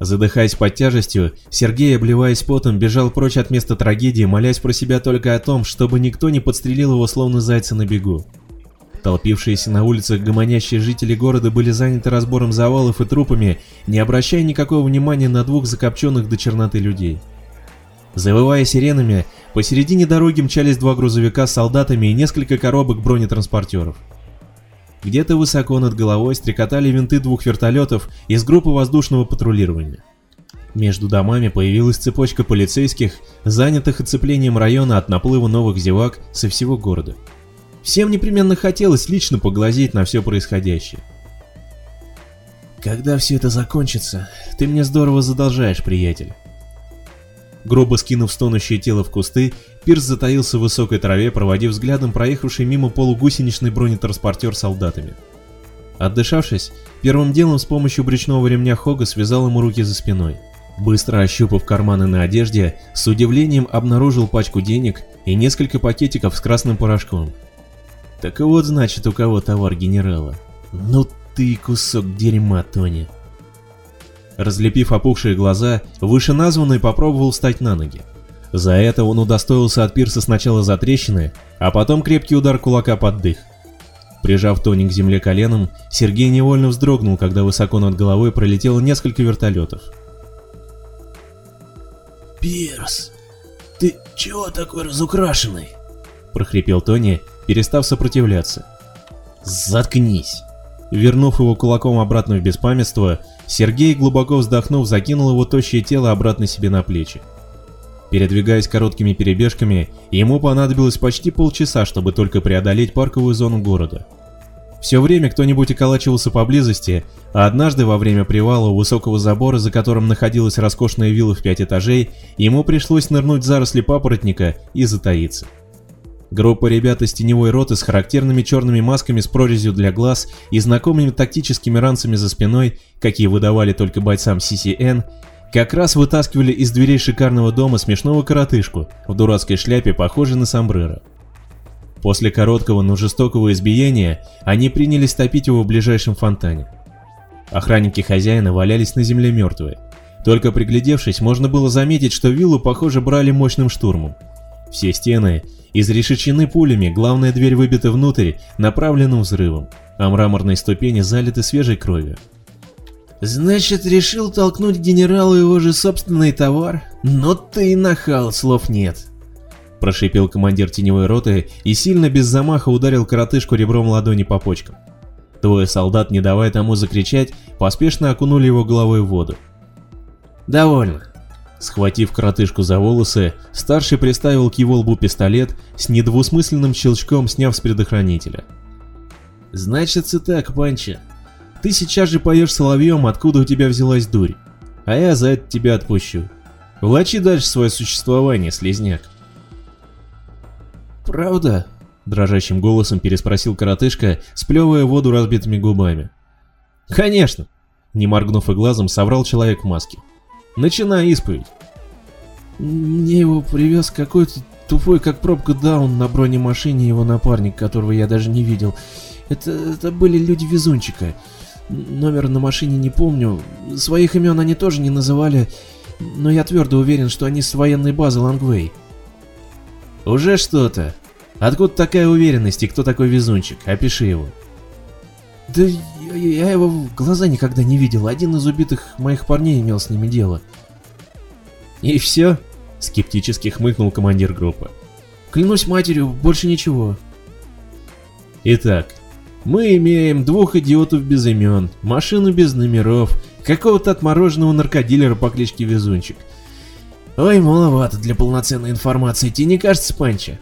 Задыхаясь под тяжестью, Сергей, обливаясь потом, бежал прочь от места трагедии, молясь про себя только о том, чтобы никто не подстрелил его словно зайца на бегу. Толпившиеся на улицах гомонящие жители города были заняты разбором завалов и трупами, не обращая никакого внимания на двух закопченных до черноты людей. Завывая сиренами, посередине дороги мчались два грузовика с солдатами и несколько коробок бронетранспортеров. Где-то высоко над головой стрекотали винты двух вертолетов из группы воздушного патрулирования. Между домами появилась цепочка полицейских, занятых оцеплением района от наплыва новых зевак со всего города. Всем непременно хотелось лично поглазеть на все происходящее. «Когда все это закончится, ты мне здорово задолжаешь, приятель», Грубо скинув стонущее тело в кусты, Пирс затаился в высокой траве, проводив взглядом проехавший мимо полугусеничный бронетранспортер солдатами. Отдышавшись, первым делом с помощью брючного ремня Хога связал ему руки за спиной. Быстро ощупав карманы на одежде, с удивлением обнаружил пачку денег и несколько пакетиков с красным порошком. Так вот значит у кого товар генерала. Ну ты кусок дерьма, Тони. Разлепив опухшие глаза, вышеназванный попробовал встать на ноги. За это он удостоился от пирса сначала за трещины, а потом крепкий удар кулака под дых. Прижав Тони к земле коленом, Сергей невольно вздрогнул, когда высоко над головой пролетело несколько вертолетов. «Пирс, ты чего такой разукрашенный?» – прохрипел Тони, перестав сопротивляться. «Заткнись!» Вернув его кулаком обратно в беспамятство, Сергей, глубоко вздохнув, закинул его тощее тело обратно себе на плечи. Передвигаясь короткими перебежками, ему понадобилось почти полчаса, чтобы только преодолеть парковую зону города. Все время кто-нибудь околачивался поблизости, а однажды во время привала у высокого забора, за которым находилась роскошная вилла в пять этажей, ему пришлось нырнуть в заросли папоротника и затаиться. Группа ребят из теневой роты с характерными черными масками с прорезью для глаз и знакомыми тактическими ранцами за спиной, какие выдавали только бойцам CCN, как раз вытаскивали из дверей шикарного дома смешного коротышку в дурацкой шляпе, похожей на сомбреро. После короткого, но жестокого избиения они принялись топить его в ближайшем фонтане. Охранники хозяина валялись на земле мертвые. Только приглядевшись, можно было заметить, что виллу, похоже, брали мощным штурмом. Все стены изрешечены пулями, главная дверь выбита внутрь направленным взрывом, а мраморные ступени залиты свежей кровью. «Значит, решил толкнуть генералу его же собственный товар? Но ты нахал, слов нет!» Прошипел командир теневой роты и сильно без замаха ударил коротышку ребром ладони по почкам. Двое солдат, не давая тому закричать, поспешно окунули его головой в воду. «Довольно. Схватив коротышку за волосы, старший приставил к его лбу пистолет с недвусмысленным щелчком сняв с предохранителя. «Значится так, Панча. Ты сейчас же поешь соловьем, откуда у тебя взялась дурь, а я за это тебя отпущу. Влачи дальше свое существование, слезняк». «Правда?» — дрожащим голосом переспросил коротышка, сплевывая воду разбитыми губами. «Конечно!» — не моргнув и глазом, соврал человек в маске. Начинай исповедь. Мне его привез какой-то тупой как пробка даун на бронемашине его напарник, которого я даже не видел. Это, это были люди везунчика. Номер на машине не помню. Своих имен они тоже не называли, но я твердо уверен, что они с военной базы Лангвей. Уже что-то. Откуда такая уверенность и кто такой везунчик? Опиши его. Да я, я его в глаза никогда не видел. Один из убитых моих парней имел с ними дело. И все? Скептически хмыкнул командир группы. Клянусь матерью, больше ничего. Итак, мы имеем двух идиотов без имен, машину без номеров, какого-то отмороженного наркодилера по кличке Везунчик. Ой, маловато для полноценной информации, тебе не кажется, Панча?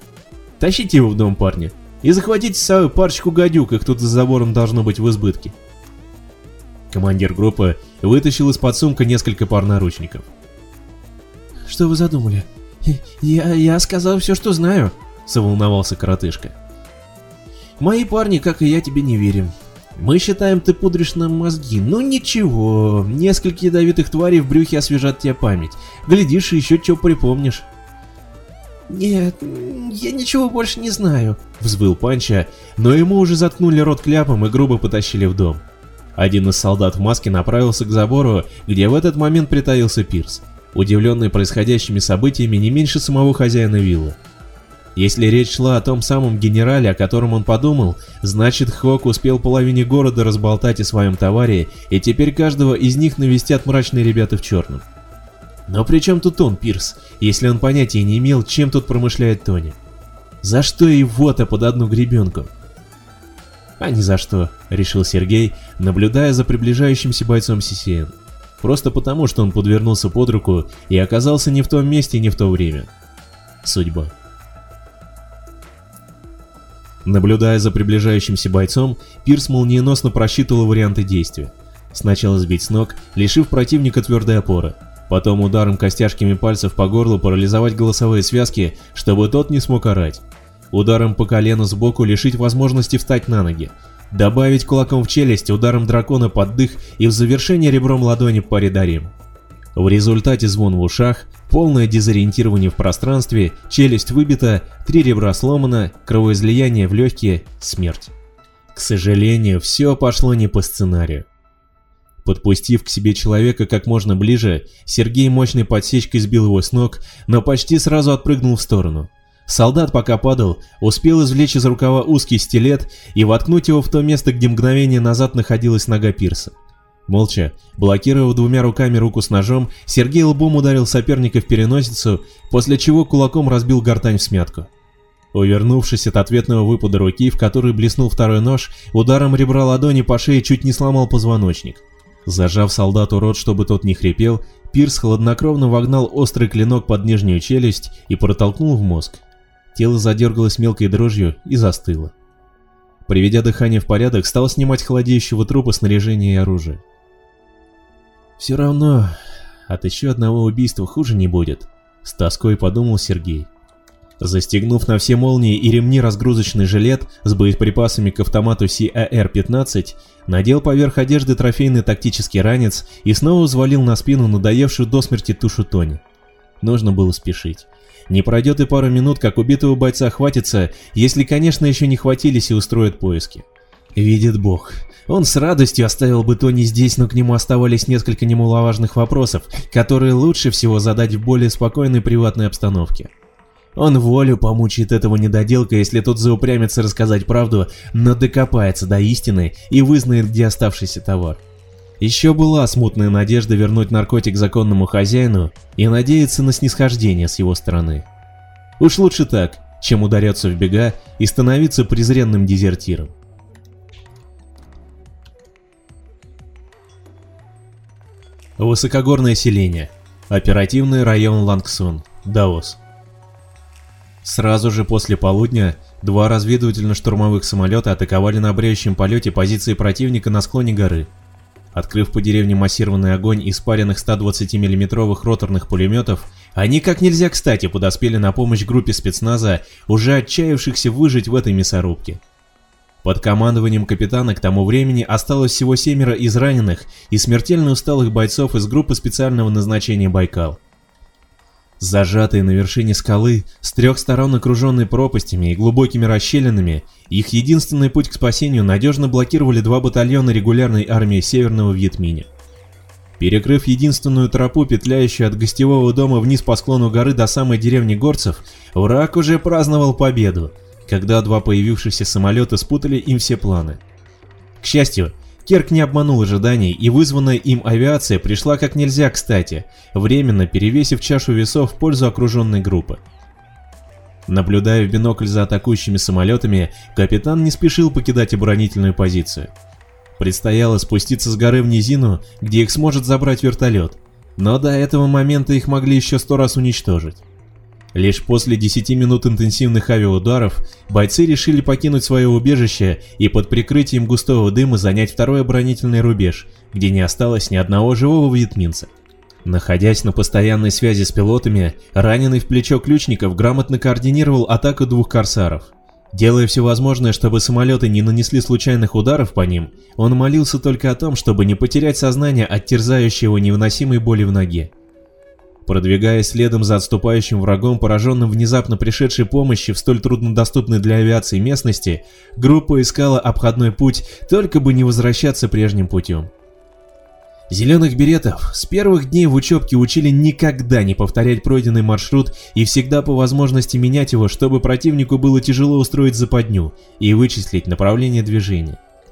Тащите его в дом, парня. И захватите свою парочку гадюк, их тут за забором должно быть в избытке. Командир группы вытащил из-под сумка несколько пар наручников. «Что вы задумали? Я, я сказал все, что знаю», — заволновался коротышка. «Мои парни, как и я, тебе не верим. Мы считаем, ты пудришь нам мозги. Ну ничего, несколько ядовитых тварей в брюхе освежат тебе память. Глядишь, еще что припомнишь». «Нет, я ничего больше не знаю», — взвыл Панча, но ему уже заткнули рот кляпом и грубо потащили в дом. Один из солдат в маске направился к забору, где в этот момент притаился Пирс, удивленный происходящими событиями не меньше самого хозяина виллы. Если речь шла о том самом генерале, о котором он подумал, значит Хок успел половине города разболтать о своем товаре, и теперь каждого из них навестят мрачные ребята в черном. Но при чем тут он, Пирс, если он понятия не имел, чем тут промышляет Тони? За что его-то под одну гребенку? А ни за что, решил Сергей, наблюдая за приближающимся бойцом ССН. Просто потому, что он подвернулся под руку и оказался не в том месте не в то время. Судьба. Наблюдая за приближающимся бойцом, Пирс молниеносно просчитывал варианты действия. Сначала сбить с ног, лишив противника твердой опоры. Потом ударом костяшками пальцев по горлу парализовать голосовые связки, чтобы тот не смог орать. Ударом по колену сбоку лишить возможности встать на ноги. Добавить кулаком в челюсть, ударом дракона под дых и в завершение ребром ладони по редарим. В результате звон в ушах, полное дезориентирование в пространстве, челюсть выбита, три ребра сломано, кровоизлияние в легкие, смерть. К сожалению, все пошло не по сценарию. Подпустив к себе человека как можно ближе, Сергей мощной подсечкой сбил его с ног, но почти сразу отпрыгнул в сторону. Солдат, пока падал, успел извлечь из рукава узкий стилет и воткнуть его в то место, где мгновение назад находилась нога Пирса. Молча, блокировав двумя руками руку с ножом, Сергей лбом ударил соперника в переносицу, после чего кулаком разбил гортань в смятку. Увернувшись от ответного выпада руки, в которой блеснул второй нож, ударом ребра ладони по шее чуть не сломал позвоночник. Зажав солдату рот, чтобы тот не хрипел, Пирс хладнокровно вогнал острый клинок под нижнюю челюсть и протолкнул в мозг. Тело задергалось мелкой дрожью и застыло. Приведя дыхание в порядок, стал снимать холодеющего трупа снаряжение и оружие. Все равно от еще одного убийства хуже не будет, с тоской подумал Сергей. Застегнув на все молнии и ремни разгрузочный жилет с боеприпасами к автомату CAR-15, надел поверх одежды трофейный тактический ранец и снова взвалил на спину надоевшую до смерти тушу Тони. Нужно было спешить. Не пройдет и пара минут, как убитого бойца хватится, если, конечно, еще не хватились и устроят поиски. Видит бог, он с радостью оставил бы Тони здесь, но к нему оставались несколько немаловажных вопросов, которые лучше всего задать в более спокойной приватной обстановке. Он волю помучает этого недоделка, если тот заупрямится рассказать правду, но докопается до истины и вызнает, где оставшийся товар. Еще была смутная надежда вернуть наркотик законному хозяину и надеяться на снисхождение с его стороны. Уж лучше так, чем ударяться в бега и становиться презренным дезертиром. Высокогорное селение. Оперативный район Лангсун, Даос. Сразу же после полудня два разведывательно-штурмовых самолета атаковали на бреющем полете позиции противника на склоне горы. Открыв по деревне массированный огонь из паренных 120 миллиметровых роторных пулеметов, они как нельзя кстати подоспели на помощь группе спецназа, уже отчаявшихся выжить в этой мясорубке. Под командованием капитана к тому времени осталось всего семеро из раненых и смертельно усталых бойцов из группы специального назначения «Байкал». Зажатые на вершине скалы, с трех сторон окруженные пропастями и глубокими расщелинами, их единственный путь к спасению надежно блокировали два батальона регулярной армии Северного Вьетминя. Перекрыв единственную тропу, петляющую от гостевого дома вниз по склону горы до самой деревни горцев, враг уже праздновал победу, когда два появившихся самолета спутали им все планы. К счастью, Керк не обманул ожиданий, и вызванная им авиация пришла как нельзя кстати, временно перевесив чашу весов в пользу окруженной группы. Наблюдая в бинокль за атакующими самолетами, капитан не спешил покидать оборонительную позицию. Предстояло спуститься с горы в низину, где их сможет забрать вертолет, но до этого момента их могли еще сто раз уничтожить. Лишь после 10 минут интенсивных авиаударов бойцы решили покинуть свое убежище и под прикрытием густого дыма занять второй оборонительный рубеж, где не осталось ни одного живого вьетминца. Находясь на постоянной связи с пилотами, раненый в плечо Ключников грамотно координировал атаку двух корсаров. Делая все возможное, чтобы самолеты не нанесли случайных ударов по ним, он молился только о том, чтобы не потерять сознание от терзающей его невыносимой боли в ноге. Продвигаясь следом за отступающим врагом, пораженным внезапно пришедшей помощи в столь труднодоступной для авиации местности, группа искала обходной путь, только бы не возвращаться прежним путем. Зеленых беретов с первых дней в учебке учили никогда не повторять пройденный маршрут и всегда по возможности менять его, чтобы противнику было тяжело устроить западню и вычислить направление движения.